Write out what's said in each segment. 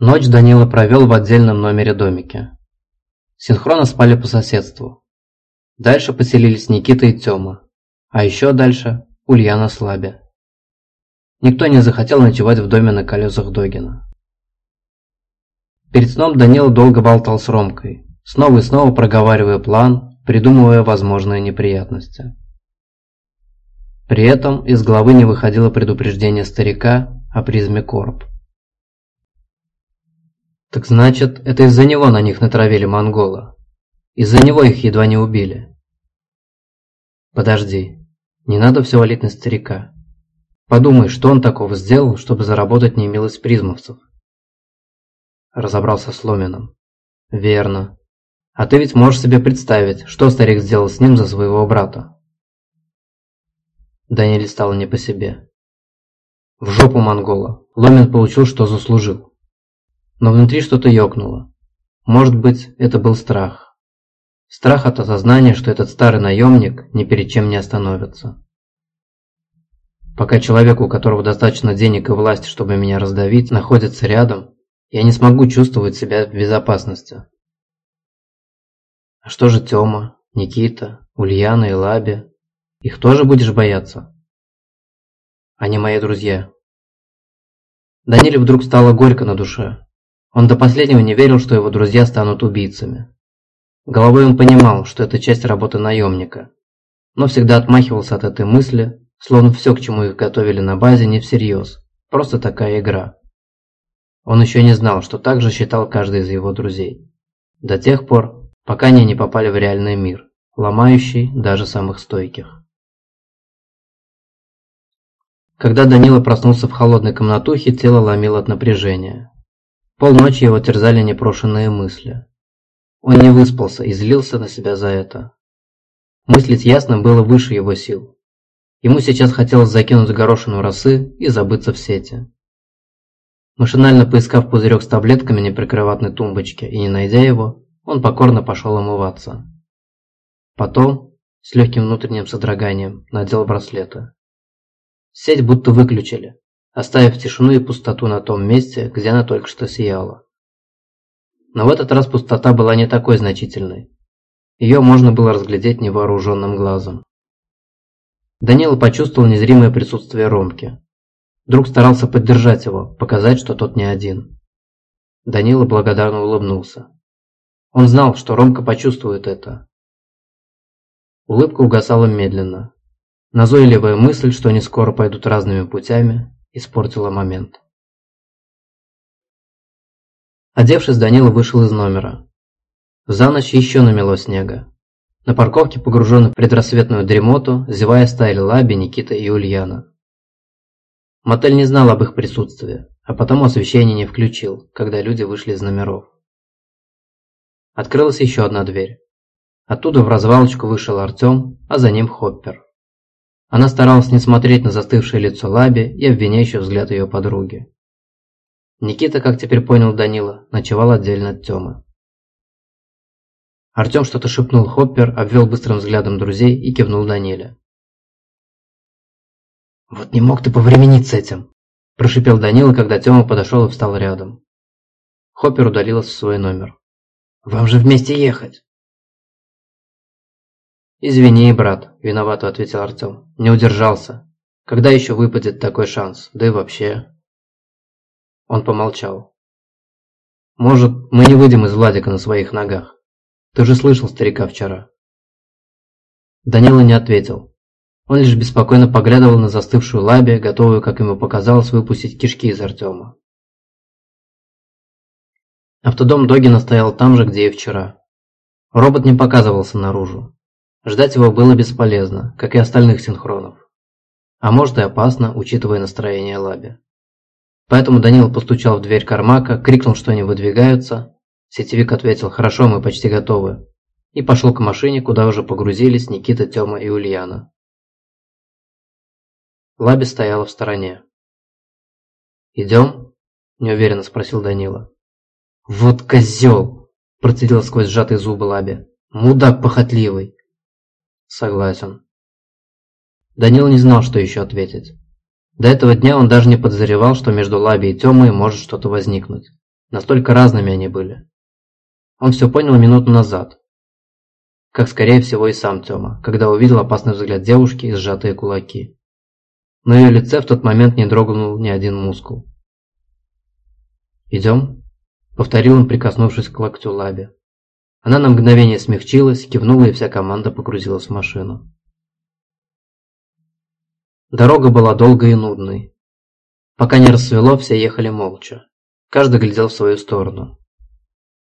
Ночь Данила провел в отдельном номере домике. Синхронно спали по соседству. Дальше поселились Никита и Тёма, а еще дальше Ульяна с. Никто не захотел ночевать в доме на колесах Догина. Перед сном Данила долго болтал с Ромкой, снова и снова проговаривая план, придумывая возможные неприятности. При этом из головы не выходило предупреждение старика о призме Корп. Так значит, это из-за него на них натравили монгола. Из-за него их едва не убили. Подожди, не надо все валить на старика. Подумай, что он такого сделал, чтобы заработать немилость призмовцев. Разобрался с Ломиным. Верно. А ты ведь можешь себе представить, что старик сделал с ним за своего брата. Даниэль стало не по себе. В жопу монгола. Ломин получил, что заслужил. Но внутри что-то ёкнуло. Может быть, это был страх. Страх от осознания, что этот старый наемник ни перед чем не остановится. Пока человек, у которого достаточно денег и власти, чтобы меня раздавить, находится рядом, я не смогу чувствовать себя в безопасности. А что же Тёма, Никита, Ульяна и Лаби? Их тоже будешь бояться? Они мои друзья. Даниле вдруг стало горько на душе. Он до последнего не верил, что его друзья станут убийцами. Головой он понимал, что это часть работы наемника, но всегда отмахивался от этой мысли, словно все, к чему их готовили на базе, не всерьез, просто такая игра. Он еще не знал, что так же считал каждый из его друзей. До тех пор, пока они не попали в реальный мир, ломающий даже самых стойких. Когда Данила проснулся в холодной комнатухе, тело ломило от напряжения. Полночи его терзали непрошенные мысли. Он не выспался и злился на себя за это. Мыслить ясно было выше его сил. Ему сейчас хотелось закинуть горошину росы и забыться в сети. Машинально поискав пузырек с таблетками на прикроватной тумбочке и не найдя его, он покорно пошел омываться. Потом, с легким внутренним содроганием, надел браслеты. Сеть будто выключили, оставив тишину и пустоту на том месте, где она только что сияла. Но в этот раз пустота была не такой значительной. Ее можно было разглядеть невооруженным глазом. Данила почувствовал незримое присутствие Ромки. Друг старался поддержать его, показать, что тот не один. Данила благодарно улыбнулся. Он знал, что Ромка почувствует это. Улыбка угасала медленно. Назойливая мысль, что они скоро пойдут разными путями, испортила момент. Одевшись, Данила вышел из номера. За ночь еще намело снега. На парковке, погруженной в предрассветную дремоту, зевая стояли Лаби, Никита и Ульяна. Мотель не знал об их присутствии, а потому освещение не включил, когда люди вышли из номеров. Открылась еще одна дверь. Оттуда в развалочку вышел Артем, а за ним Хоппер. Она старалась не смотреть на застывшее лицо Лаби и обвиняющий взгляд ее подруги. Никита, как теперь понял Данила, ночевал отдельно от Тёмы. Артем что-то шепнул Хоппер, обвел быстрым взглядом друзей и кивнул Даниле. «Вот не мог ты повременить с этим!» – прошипел Данила, когда Тёма подошел и встал рядом. Хоппер удалился в свой номер. «Вам же вместе ехать!» «Извини, брат», – виновато ответил Артем. «Не удержался. Когда еще выпадет такой шанс? Да и вообще...» Он помолчал. «Может, мы не выйдем из Владика на своих ногах? Ты же слышал старика вчера». Данила не ответил. Он лишь беспокойно поглядывал на застывшую лаби, готовую, как ему показалось, выпустить кишки из Артема. Автодом Догина стоял там же, где и вчера. Робот не показывался наружу. Ждать его было бесполезно, как и остальных синхронов. А может и опасно, учитывая настроение Лаби. Поэтому Данил постучал в дверь Кармака, крикнул, что они выдвигаются. Сетевик ответил «Хорошо, мы почти готовы». И пошел к машине, куда уже погрузились Никита, Тёма и Ульяна. Лаби стояла в стороне. «Идем?» – неуверенно спросил Данила. «Вот козел!» – процедил сквозь сжатые зубы Лаби. «Мудак похотливый!» Согласен. Данил не знал, что еще ответить. До этого дня он даже не подозревал, что между Лаби и Тёмой может что-то возникнуть. Настолько разными они были. Он все понял минуту назад. Как скорее всего и сам Тёма, когда увидел опасный взгляд девушки и сжатые кулаки. На ее лице в тот момент не дрогнул ни один мускул. «Идем?» – повторил он, прикоснувшись к локтю Лабе. Она на мгновение смягчилась, кивнула, и вся команда погрузилась в машину. Дорога была долгой и нудной. Пока не рассвело, все ехали молча. Каждый глядел в свою сторону.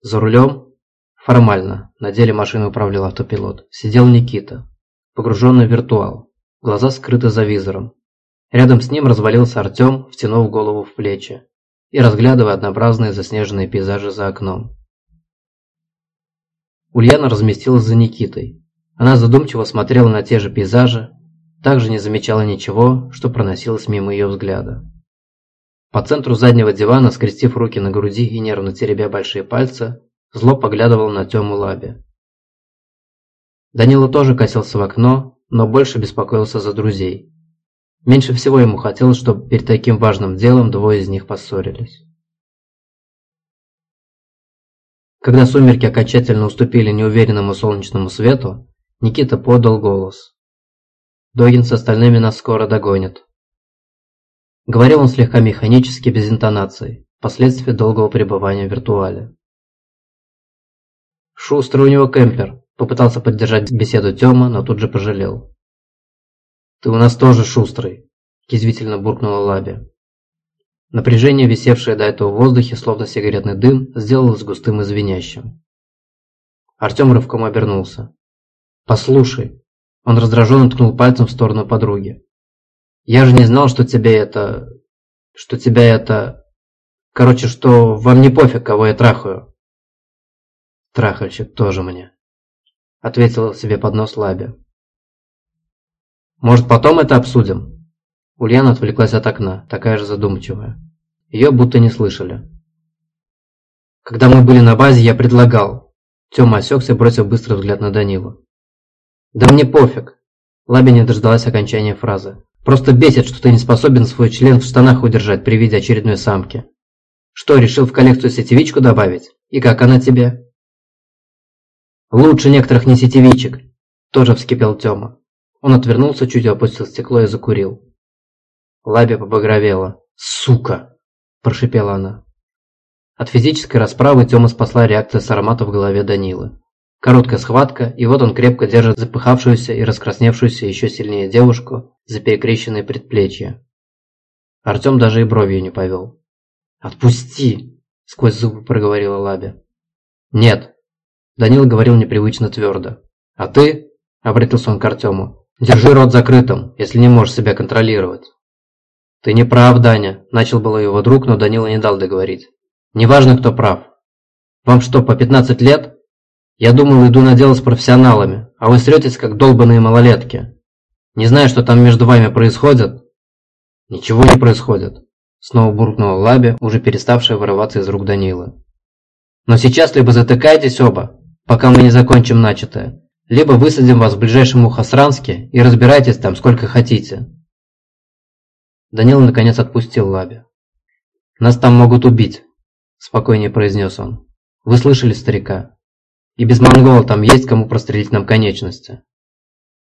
За рулем, формально, на деле машиной управлял автопилот, сидел Никита, погруженный в виртуал, глаза скрыты за визором. Рядом с ним развалился Артем, втянув голову в плечи и разглядывая однообразные заснеженные пейзажи за окном. Ульяна разместилась за Никитой. Она задумчиво смотрела на те же пейзажи, также не замечала ничего, что проносилось мимо ее взгляда. По центру заднего дивана, скрестив руки на груди и нервно теребя большие пальцы, зло поглядывал на Тему Лаби. Данила тоже косился в окно, но больше беспокоился за друзей. Меньше всего ему хотелось, чтобы перед таким важным делом двое из них поссорились. Когда сумерки окончательно уступили неуверенному солнечному свету, Никита подал голос. Догин с остальными нас скоро догонит. Говорил он слегка механически, без интонации, последствия долгого пребывания в виртуале. Шустрый у него кемпер, попытался поддержать беседу Тёма, но тут же пожалел. «Ты у нас тоже шустрый», – язвительно буркнула Лаби. Напряжение, висевшее до этого в воздухе, словно сигаретный дым, сделалось густым и звенящим. Артем рывком обернулся. «Послушай, он раздраженно ткнул пальцем в сторону подруги. «Я же не знал, что тебе это... что тебя это... Короче, что вам не пофиг, кого я трахаю». «Трахальщик тоже мне», — ответил себе под нос Лаби. «Может, потом это обсудим?» Ульяна отвлеклась от окна, такая же задумчивая. Ее будто не слышали. «Когда мы были на базе, я предлагал...» Тёма осекся, бросив быстрый взгляд на Данилу. «Да мне пофиг!» Лаби не дождалась окончания фразы. «Просто бесит, что ты не способен свой член в штанах удержать при виде очередной самки. Что, решил в коллекцию сетевичку добавить? И как она тебе?» «Лучше некоторых не сетевичек!» Тоже вскипел Тёма. Он отвернулся, чуть опустил стекло и закурил. Лаби побагровела. «Сука!» – прошипела она. От физической расправы Тёма спасла реакция с аромата в голове Данилы. Короткая схватка, и вот он крепко держит запыхавшуюся и раскрасневшуюся еще сильнее девушку за перекрещенные предплечья. Артем даже и бровью не повел. «Отпусти!» – сквозь зубы проговорила Лаби. «Нет!» – Данил говорил непривычно твердо. «А ты?» – обратился он к Артему. «Держи рот закрытым, если не можешь себя контролировать». «Ты не прав, Даня», – начал было его друг, но Данила не дал договорить. «Неважно, кто прав. Вам что, по 15 лет?» Я думал, иду на дело с профессионалами, а вы сретесь, как долбанные малолетки. Не знаю, что там между вами происходит. Ничего не происходит. Снова буркнула Лаби, уже переставшая вырываться из рук Данилы. Но сейчас либо затыкайтесь оба, пока мы не закончим начатое, либо высадим вас в ближайшем Мухосранске и разбирайтесь там сколько хотите. Данила наконец отпустил Лаби. «Нас там могут убить», – спокойнее произнес он. «Вы слышали старика? И без монгола там есть кому прострелить нам конечности.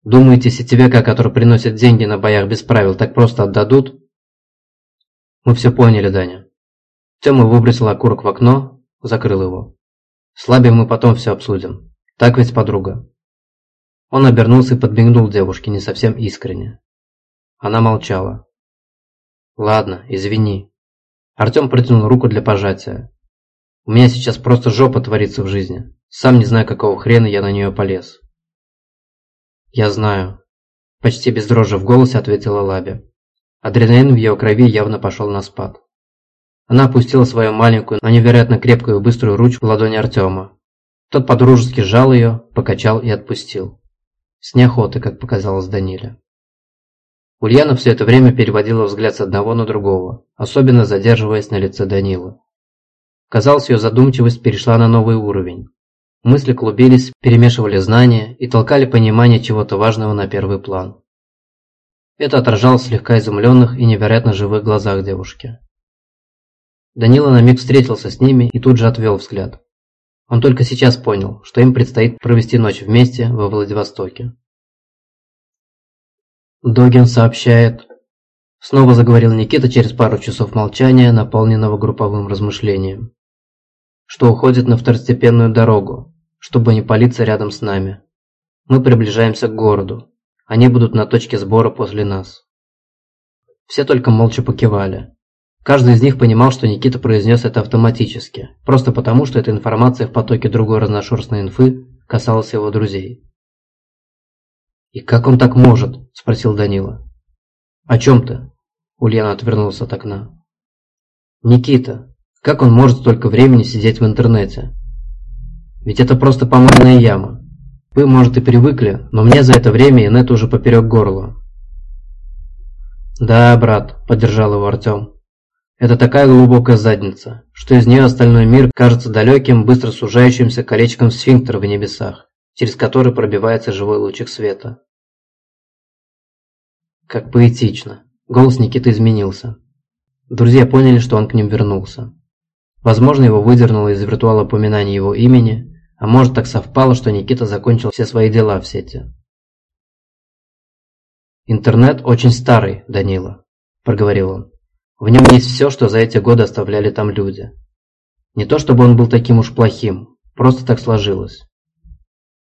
Думаете, сетевяка, который приносит деньги на боях без правил, так просто отдадут? Мы все поняли, Даня. Тёма выбросил окурок в окно, закрыл его. Слабее мы потом все обсудим. Так ведь, подруга? Он обернулся и подмигнул девушке не совсем искренне. Она молчала. «Ладно, извини». Артем протянул руку для пожатия. «У меня сейчас просто жопа творится в жизни. Сам не знаю, какого хрена я на нее полез. «Я знаю», – почти без дрожи в голосе ответила Лаби. Адреналин в ее крови явно пошел на спад. Она опустила свою маленькую, но невероятно крепкую и быструю ручку в ладони Артема. Тот подружески сжал ее, покачал и отпустил. С неохотой, как показалось Даниле. Ульяна все это время переводила взгляд с одного на другого, особенно задерживаясь на лице Данилы. Казалось, ее задумчивость перешла на новый уровень. Мысли клубились, перемешивали знания и толкали понимание чего-то важного на первый план. Это отражалось в слегка изумленных и невероятно живых глазах девушки. Данила на миг встретился с ними и тут же отвел взгляд. Он только сейчас понял, что им предстоит провести ночь вместе во Владивостоке. Догин сообщает... Снова заговорил Никита через пару часов молчания, наполненного групповым размышлением. Что уходит на второстепенную дорогу, чтобы не палиться рядом с нами. Мы приближаемся к городу. Они будут на точке сбора после нас. Все только молча покивали. Каждый из них понимал, что Никита произнес это автоматически, просто потому, что эта информация в потоке другой разношерстной инфы касалась его друзей. «И как он так может?» – спросил Данила. «О чем ты?» – Ульяна отвернулся от окна. «Никита, как он может столько времени сидеть в интернете? Ведь это просто помойная яма. Вы, может, и привыкли, но мне за это время инет уже поперек горла». «Да, брат», – поддержал его Артем. Это такая глубокая задница, что из нее остальной мир кажется далеким, быстро сужающимся колечком сфинктера в небесах, через который пробивается живой лучик света. Как поэтично. Голос Никиты изменился. Друзья поняли, что он к ним вернулся. Возможно, его выдернуло из виртуала упоминания его имени, а может так совпало, что Никита закончил все свои дела в сети. «Интернет очень старый, Данила», – проговорил он. В нем есть все, что за эти годы оставляли там люди. Не то чтобы он был таким уж плохим, просто так сложилось.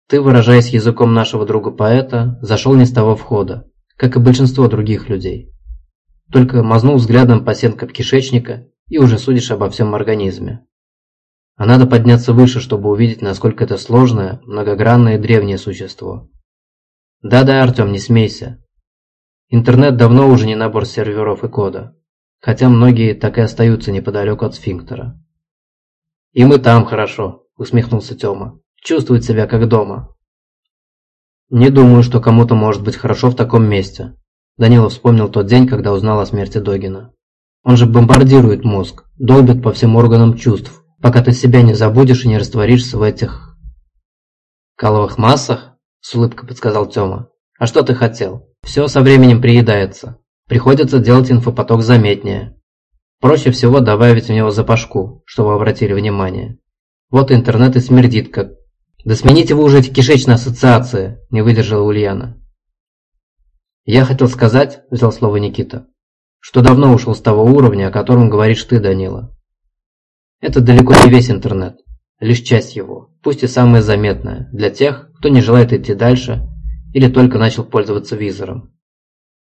Ты, выражаясь языком нашего друга-поэта, зашел не с того входа, как и большинство других людей. Только мазнул взглядом по стенкам кишечника и уже судишь обо всем организме. А надо подняться выше, чтобы увидеть, насколько это сложное, многогранное и древнее существо. Да-да, Артем, не смейся. Интернет давно уже не набор серверов и кода хотя многие так и остаются неподалеку от сфинктера. «И мы там хорошо», – усмехнулся Тёма. «Чувствует себя как дома». «Не думаю, что кому-то может быть хорошо в таком месте», – Данилов вспомнил тот день, когда узнал о смерти Догина. «Он же бомбардирует мозг, долбит по всем органам чувств, пока ты себя не забудешь и не растворишься в этих...» «Каловых массах?» – с улыбкой подсказал Тёма. «А что ты хотел? Все со временем приедается. Приходится делать инфопоток заметнее. Проще всего добавить в него запашку, чтобы обратили внимание. Вот интернет и смердит как... «Да смените вы уже эти кишечные ассоциации!» – не выдержала Ульяна. «Я хотел сказать», – взял слово Никита, – «что давно ушел с того уровня, о котором говоришь ты, Данила. Это далеко не весь интернет, лишь часть его, пусть и самая заметная, для тех, кто не желает идти дальше или только начал пользоваться визором.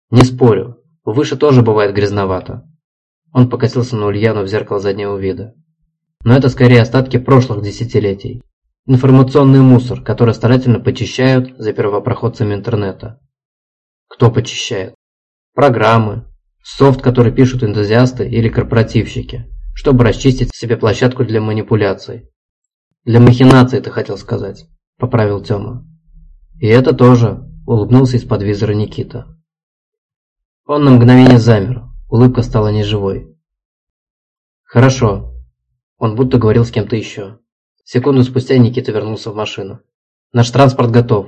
Не спорю, Выше тоже бывает грязновато. Он покосился на Ульяну в зеркало заднего вида. Но это скорее остатки прошлых десятилетий. Информационный мусор, который старательно почищают за первопроходцами интернета. Кто почищает? Программы, софт, который пишут энтузиасты или корпоративщики, чтобы расчистить себе площадку для манипуляций. Для махинаций, ты хотел сказать, поправил Тёма. И это тоже, улыбнулся из-под визора Никита. Он на мгновение замер, улыбка стала неживой. «Хорошо». Он будто говорил с кем-то еще. Секунду спустя Никита вернулся в машину. «Наш транспорт готов».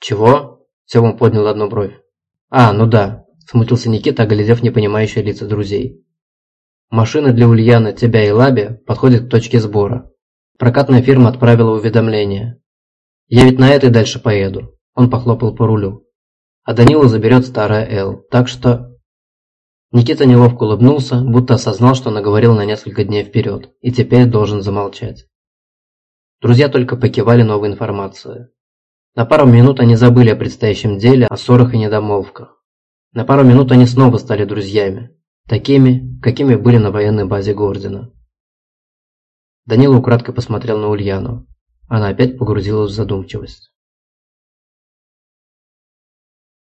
«Чего?» Сема поднял одну бровь. «А, ну да», смутился Никита, оглядев непонимающие лица друзей. «Машина для Ульяны, тебя и Лаби подходит к точке сбора. Прокатная фирма отправила уведомление. Я ведь на этой дальше поеду». Он похлопал по рулю а Данила заберет старая Эл, так что... Никита неловко улыбнулся, будто осознал, что наговорил на несколько дней вперед, и теперь должен замолчать. Друзья только покивали новой информацией. На пару минут они забыли о предстоящем деле, о ссорах и недомолвках. На пару минут они снова стали друзьями, такими, какими были на военной базе Гордина. Данила украдкой посмотрел на Ульяну. Она опять погрузилась в задумчивость.